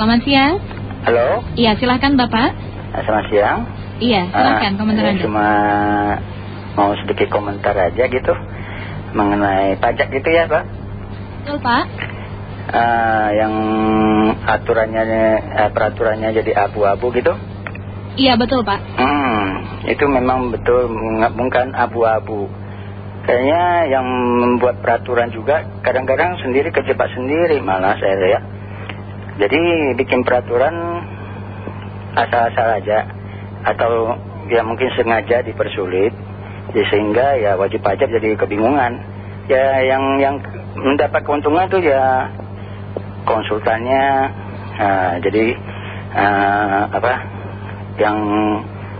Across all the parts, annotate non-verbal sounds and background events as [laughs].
Selamat siang. Halo. Iya, silahkan Bapak. Selamat siang. Iya, silahkan uh, komentar Anda. Cuma mau sedikit komentar aja gitu mengenai pajak gitu ya Pak. Betul Pak. Uh, yang aturannya, uh, peraturannya jadi abu-abu gitu. Iya betul Pak. Hmm, itu memang betul bukan abu-abu. Kayaknya yang membuat peraturan juga kadang-kadang sendiri kejebak sendiri malah saya lihat. Jadi bikin peraturan asal-asal aja. Atau ya mungkin sengaja dipersulit. Ya sehingga ya wajib pajak jadi kebingungan. Ya yang yang mendapat keuntungan itu ya konsultannya. Uh, jadi uh, apa yang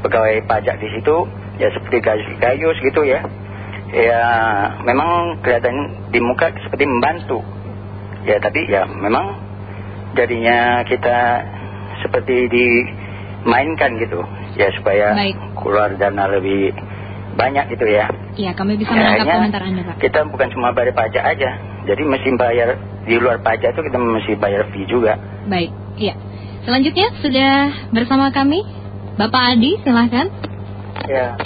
pegawai pajak di situ ya seperti gayus gitu ya. Ya memang kelihatan di muka seperti membantu. Ya tapi ya memang jadinya kita seperti dimainkan gitu. Ya supaya keluar dana lebih banyak gitu ya. Iya kami bisa menangkap komentar Anda Pak. kita bukan cuma bayar pajak aja. Jadi mesti bayar di luar pajak itu kita mesti bayar fee juga. Baik iya. Selanjutnya sudah bersama kami Bapak Adi silahkan ya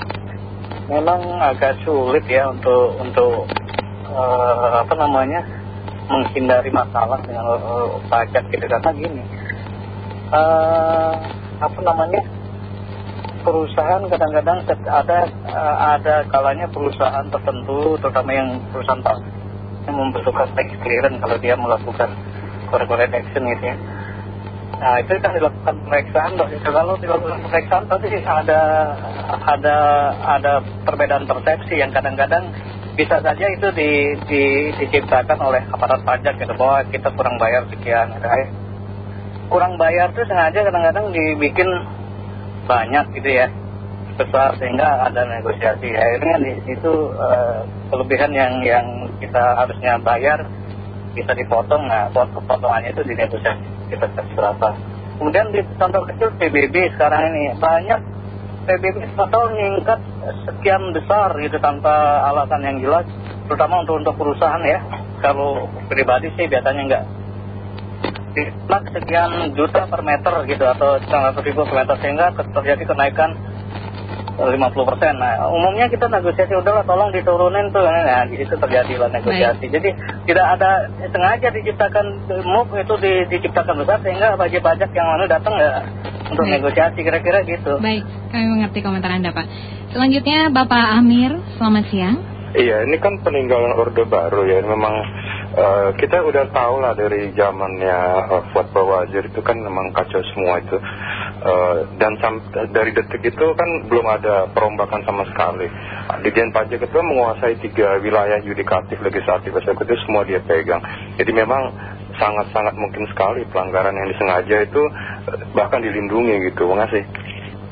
memang agak sulit ya untuk untuk uh, apa namanya menghindari masalah dengan uh, pajak gitu. Karena gini uh, apa namanya perusahaan kadang-kadang ada ada kalanya perusahaan tertentu terutama yang perusahaan tak yang membutuhkan tax clearance kalau dia melakukan corporate action gitu ya. Nah itu kan dilakukan pemeriksaan kalau dilakukan pemeriksaan tadi ada ada ada perbedaan persepsi yang kadang-kadang bisa saja itu di, di, diciptakan oleh aparat pajak gitu bahwa kita kurang bayar sekian gitu. kurang bayar itu sengaja kadang-kadang dibikin banyak gitu ya besar sehingga ada negosiasi. Akhirnya di situ uh, kelebihan yang yang kita harusnya bayar bisa dipotong nah potongannya itu di negosiasi kita kasih berapa. Kemudian di contoh kecil PBB sekarang ini banyak PBB total meningkat sekian besar gitu tanpa alasan yang jelas terutama untuk untuk perusahaan ya kalau pribadi sih biasanya enggak diplak sekian juta per meter gitu atau 900 ribu per meter sehingga terjadi kenaikan 50 persen. Nah umumnya kita negosiasi udahlah tolong diturunin tuh, nah itu terjadilah negosiasi. Jadi tidak ada sengaja diciptakan move itu di, diciptakan besar sehingga wajib pajak yang mana datang ya untuk negosiasi kira-kira gitu. Baik, kami mengerti komentar anda Pak. Selanjutnya Bapak Amir, selamat siang. Iya, ini kan peninggalan Orde Baru ya. Memang uh, kita udah tahu lah dari zamannya uh, Fuad Bawazir itu kan memang kacau semua itu. Uh, dan dari detik itu kan belum ada perombakan sama sekali. Dijen Pajak itu menguasai tiga wilayah yudikatif, legislatif, eksekutif semua dia pegang. Jadi memang sangat-sangat mungkin sekali pelanggaran yang disengaja itu bahkan dilindungi gitu. Terima kasih.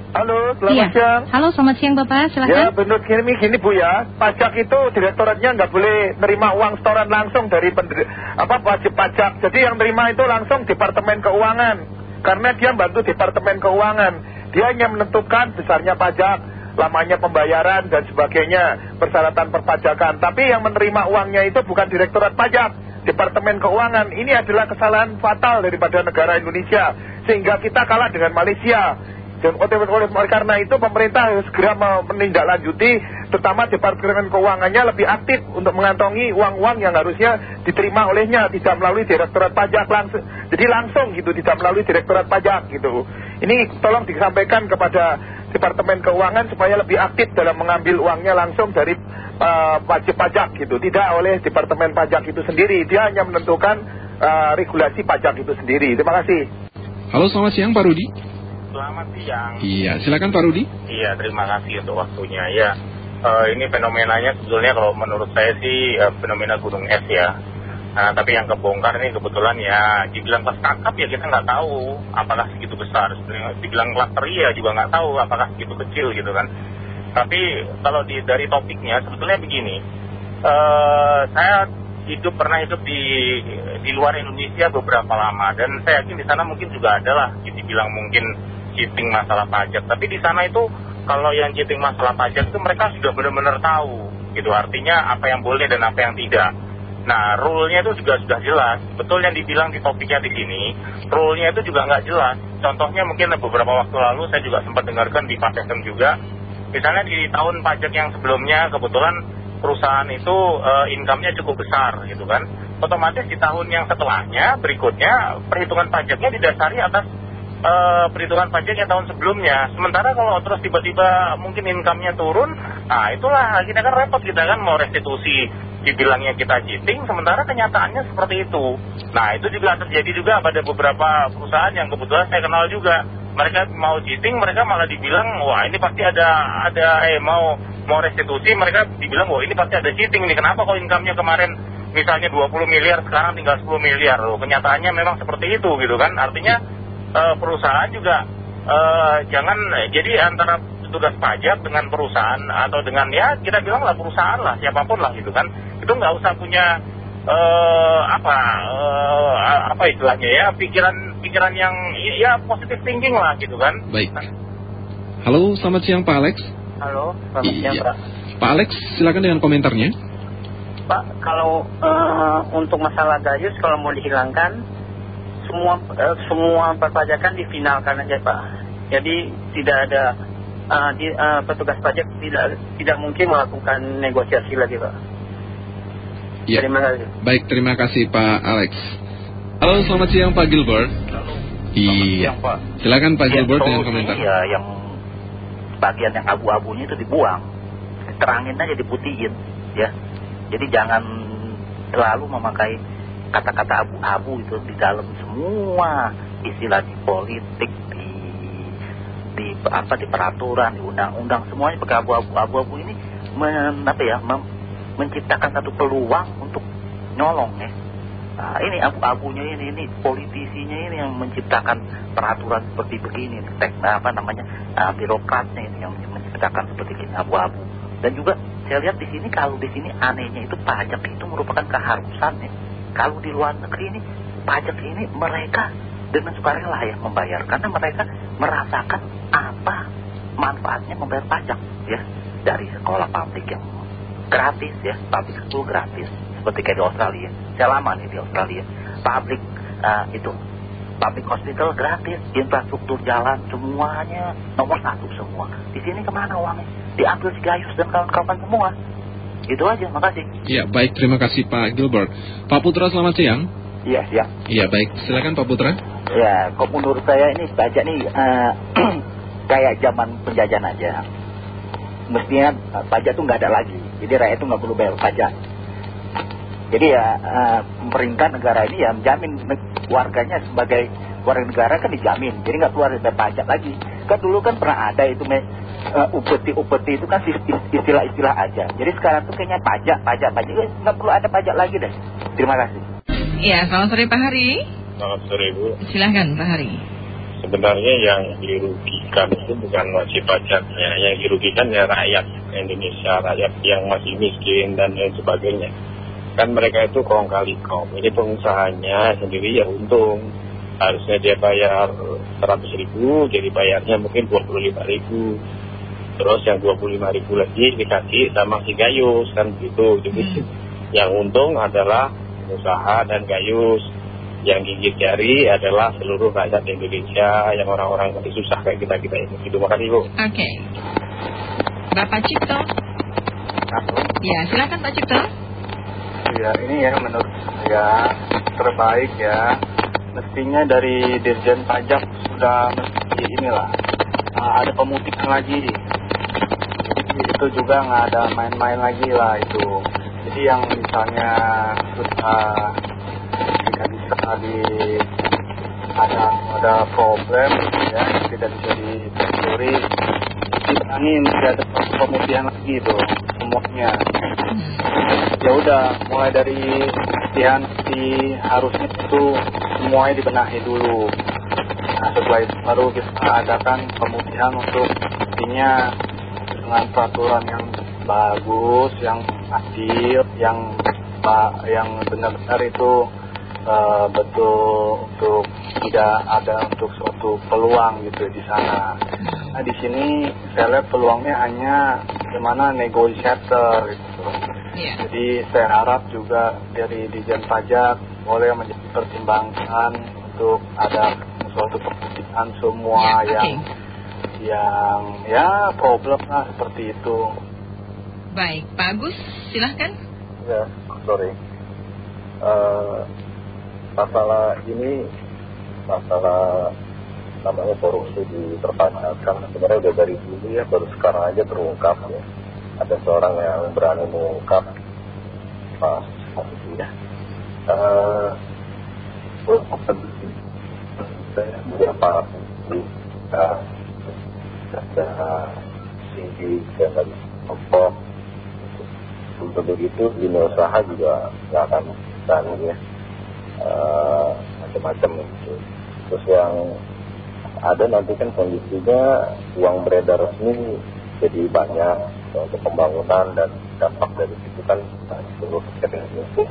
Halo, selamat iya. siang. Halo, selamat siang Bapak, silakan. Ya, benar gini, gini Bu ya. Pajak itu direktoratnya nggak boleh nerima uang setoran langsung dari apa wajib pajak. Jadi yang nerima itu langsung Departemen Keuangan. Karena dia bantu Departemen Keuangan. Dia hanya menentukan besarnya pajak, lamanya pembayaran dan sebagainya, persyaratan perpajakan. Tapi yang menerima uangnya itu bukan Direktorat Pajak, Departemen Keuangan. Ini adalah kesalahan fatal daripada negara Indonesia. Sehingga kita kalah dengan Malaysia dan oleh, karena itu pemerintah harus segera menindaklanjuti terutama Departemen Keuangannya lebih aktif untuk mengantongi uang-uang yang harusnya diterima olehnya tidak melalui Direktorat Pajak langsung. Jadi langsung gitu tidak melalui Direktorat Pajak gitu. Ini tolong disampaikan kepada Departemen Keuangan supaya lebih aktif dalam mengambil uangnya langsung dari uh, wajib pajak gitu. Tidak oleh Departemen Pajak itu sendiri. Dia hanya menentukan uh, regulasi pajak itu sendiri. Terima kasih. Halo selamat siang Pak Rudi. Selamat siang. Iya, silakan Pak Rudi. Iya, terima kasih untuk waktunya. Ya, uh, ini fenomenanya sebetulnya kalau menurut saya sih uh, fenomena gunung es ya. Nah, tapi yang kebongkar ini kebetulan ya dibilang kelas kakap ya kita nggak tahu apakah segitu besar. Dibilang kelas teri ya juga nggak tahu apakah segitu kecil gitu kan. Tapi kalau di, dari topiknya sebetulnya begini. Uh, saya hidup pernah hidup di di luar Indonesia beberapa lama dan saya yakin di sana mungkin juga ada lah dibilang mungkin cheating masalah pajak. Tapi di sana itu kalau yang cheating masalah pajak itu mereka sudah benar-benar tahu gitu. Artinya apa yang boleh dan apa yang tidak. Nah, rule-nya itu juga sudah jelas. Betul yang dibilang di topiknya di sini, rule-nya itu juga nggak jelas. Contohnya mungkin beberapa waktu lalu saya juga sempat dengarkan di FM juga. Misalnya di tahun pajak yang sebelumnya kebetulan perusahaan itu uh, income-nya cukup besar gitu kan. Otomatis di tahun yang setelahnya, berikutnya, perhitungan pajaknya didasari atas uh, perhitungan pajaknya tahun sebelumnya. Sementara kalau terus tiba-tiba mungkin income-nya turun, nah itulah kita kan repot kita kan mau restitusi dibilangnya kita cheating, sementara kenyataannya seperti itu. Nah itu juga terjadi juga pada beberapa perusahaan yang kebetulan saya kenal juga. Mereka mau cheating, mereka malah dibilang, wah ini pasti ada, ada eh mau mau restitusi, mereka dibilang, wah ini pasti ada cheating ini. Kenapa kok income-nya kemarin misalnya 20 miliar, sekarang tinggal 10 miliar loh. Kenyataannya memang seperti itu gitu kan. Artinya perusahaan juga uh, jangan, jadi antara petugas pajak dengan perusahaan atau dengan ya kita bilang lah perusahaan lah siapa pun lah gitu kan. Itu nggak usah punya uh, apa uh, apa istilahnya ya pikiran pikiran yang ya positif thinking lah gitu kan. Baik. Halo selamat siang Pak Alex. Halo selamat siang iya. Pak. Pak Alex silakan dengan komentarnya. Pak kalau uh, untuk masalah gayus kalau mau dihilangkan semua uh, semua perpajakan difinalkan aja Pak jadi tidak ada uh, di, uh, petugas pajak tidak tidak mungkin melakukan negosiasi lagi Pak. Ya. Terima kasih. Baik, terima kasih Pak Alex. Halo, selamat siang Pak Gilbert. Halo. Iya. Siang, Pak. Silakan Pak Ya, Gilbert dengan komentar. Ya, yang bagian yang abu-abunya itu dibuang. Terangin aja diputihin, ya. Jadi jangan terlalu memakai kata-kata abu-abu itu di dalam semua istilah di politik, di di apa di peraturan, di undang-undang semuanya pakai abu-abu. Abu-abu ini men, apa ya, mem- menciptakan satu peluang untuk nyolong ya. Nah, ini abu-abunya ini, ini politisinya ini yang menciptakan peraturan seperti begini, tek, apa namanya, uh, birokratnya ini yang menciptakan seperti ini abu-abu. Dan juga saya lihat di sini kalau di sini anehnya itu pajak itu merupakan keharusan ya. Kalau di luar negeri ini pajak ini mereka dengan sukarela ya membayar. Karena mereka merasakan apa manfaatnya membayar pajak ya. Dari sekolah publik yang gratis ya. Public school gratis. Seperti kayak di Australia. Saya lama nih di Australia. Public uh, itu public hospital gratis infrastruktur jalan semuanya. Nomor satu semua. Di sini ke mana uangnya? Diambil si Gayus dan kawan-kawan semua itu aja makasih Iya, baik, terima kasih Pak Gilbert. Pak Putra, selamat siang. Iya, siap. Iya, baik. Silakan Pak Putra. Ya, kok menurut saya ini pajak nih eh, [clears throat] kayak zaman penjajahan aja. Mestinya eh, pajak tuh nggak ada lagi. Jadi rakyat tuh nggak perlu bayar pajak. Jadi ya eh, pemerintah negara ini ya menjamin warganya sebagai warga negara kan dijamin. Jadi nggak keluar dari pajak lagi. Kan dulu kan pernah ada itu eh, upeti-upeti itu kan istilah-istilah aja. Jadi sekarang tuh kayaknya pajak, pajak, pajak. Eh, Nggak perlu ada pajak lagi deh. Terima kasih. Iya, selamat sore Pak Hari. Selamat sore Bu. Silahkan Pak Hari. Sebenarnya yang dirugikan itu bukan wajib pajaknya, yang dirugikan ya rakyat Indonesia, rakyat yang masih miskin dan lain sebagainya. Kan mereka itu kong kali kong. Ini pengusahanya sendiri ya untung. Harusnya dia bayar 100 ribu, jadi bayarnya mungkin 25 ribu. Terus yang 25 ribu lagi dikasih sama si Gayus, kan begitu. Jadi [laughs] yang untung adalah pengusaha dan Gayus. Yang gigit jari adalah seluruh rakyat Indonesia yang orang-orang yang susah kayak kita-kita ini. Terima kasih Bu. Oke. Bapak Cipto. Ya, silakan Pak Cipto. Ya ini ya menurut saya terbaik ya mestinya dari Dirjen Pajak sudah mesti inilah uh, ada pemutihan lagi itu juga nggak ada main-main lagi lah itu. Jadi yang misalnya sudah tidak bisa di ada ada problem ya tidak bisa ditelusuri ini mesti ada pemutihan lagi itu semuanya. Ya udah mulai dari latihan di harusnya itu semuanya dibenahi dulu. Nah setelah itu baru kita adakan pemutihan untuk intinya dengan peraturan yang bagus yang adil yang yang benar-benar itu eh, betul untuk tidak ada untuk suatu peluang gitu di sana. Nah di sini saya lihat peluangnya hanya bagaimana negotiator gitu. Iya. Jadi saya harap juga dari Dijen Pajak boleh menjadi pertimbangan untuk ada suatu pembuktian semua Ya, yang yang ya problem lah seperti itu. Baik, Pak Agus, silahkan. Ya, sorry. Eh, masalah ini, masalah namanya korupsi di perpajakan sebenarnya udah dari dulu ya, baru sekarang aja terungkap ya. Ada seorang yang berani mengungkap pas itu ya. Eh, beberapa ada dan lagi kelompok untuk begitu dunia usaha juga akan berani ya. Eh, macam-macam gitu. terus yang ada nanti kan kondisinya uang beredar resmi jadi banyak untuk pembangunan dan dampak dari situ kan seluruh itu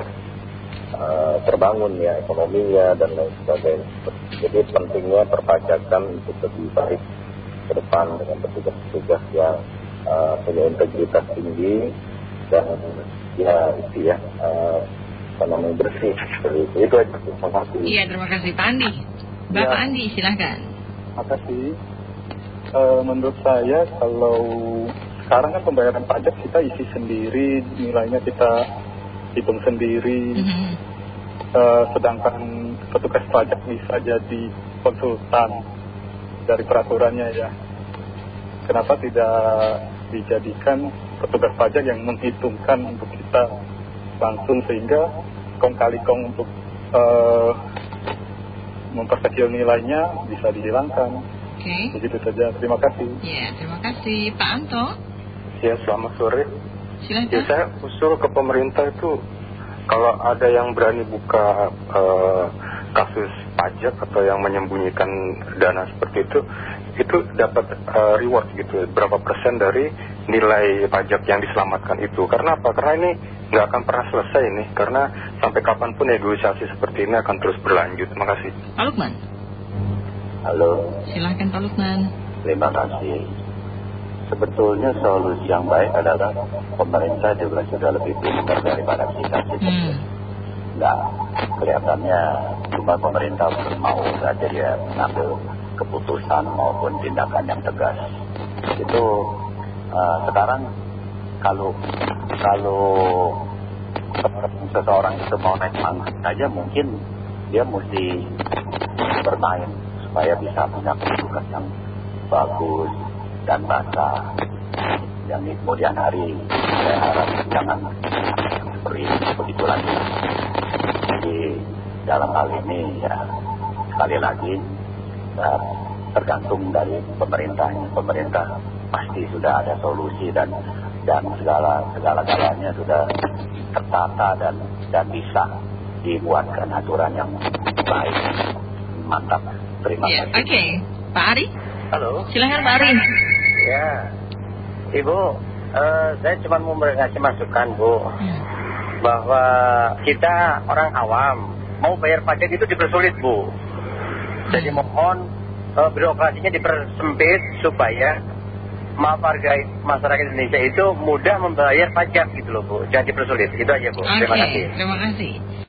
terbangun ya ekonominya dan lain sebagainya. Jadi pentingnya perpajakan untuk lebih baik ke depan dengan petugas-petugas yang eh, punya integritas tinggi dan ya itu ya eh, apa namanya bersih seperti itu itu aja terima kasih Iya, terima kasih Pak Andi. Bapak Ya. Andi, silahkan. Makasih. Eh, menurut saya kalau sekarang kan pembayaran pajak kita isi sendiri, nilainya kita hitung sendiri. Mhm. Eh, sedangkan petugas pajak bisa jadi konsultan dari peraturannya ya. Kenapa tidak dijadikan petugas pajak yang menghitungkan untuk kita langsung sehingga kong kali kong untuk eh, memperkecil nilainya bisa dihilangkan. Oke. Begitu saja. Terima kasih. Ya, terima kasih Pak Anto. Ya, selamat sore. Ya, Silahkan. saya usul ke pemerintah itu kalau ada yang berani buka eh, kasus pajak atau yang menyembunyikan dana seperti itu, itu dapat eh, reward gitu, berapa persen dari nilai pajak yang diselamatkan itu. Karena apa? Karena ini nggak akan pernah selesai ini, karena sampai kapan pun negosiasi seperti ini akan terus berlanjut. Terima kasih. Pak Lukman. halo Silahkan Pak Lukman. terima kasih sebetulnya solusi yang baik adalah pemerintah juga sudah lebih pintar daripada kita Hmm. Nah, kelihatannya cuma pemerintah mau saja dia mengambil keputusan maupun tindakan yang tegas. Itu eh, sekarang kalau kalau seseorang itu mau naik pangkat saja mungkin dia mesti bermain supaya bisa punya kedudukan yang bagus dan basah. Yang di kemudian hari saya harap jangan seperti begitu lagi. Dalam hal ini ya sekali lagi ya, tergantung dari pemerintahnya. Pemerintah pasti sudah ada solusi dan dan segala segala galanya sudah tertata dan dan bisa dibuatkan aturan yang baik. Mantap. Terima Ya, kasih. oke. Pak Ari, Halo. silahkan Pak Ari. Ya, Ibu, eh, saya cuma mau ngasih masukan, Bu, Hmm. bahwa kita orang awam mau bayar pajak itu dipersulit, Bu. Jadi mohon eh, birokrasinya dipersempit supaya maaf harga masyarakat Indonesia itu mudah membayar pajak gitu loh, Bu. Jangan dipersulit. Itu aja, Bu. Terima kasih. terima kasih.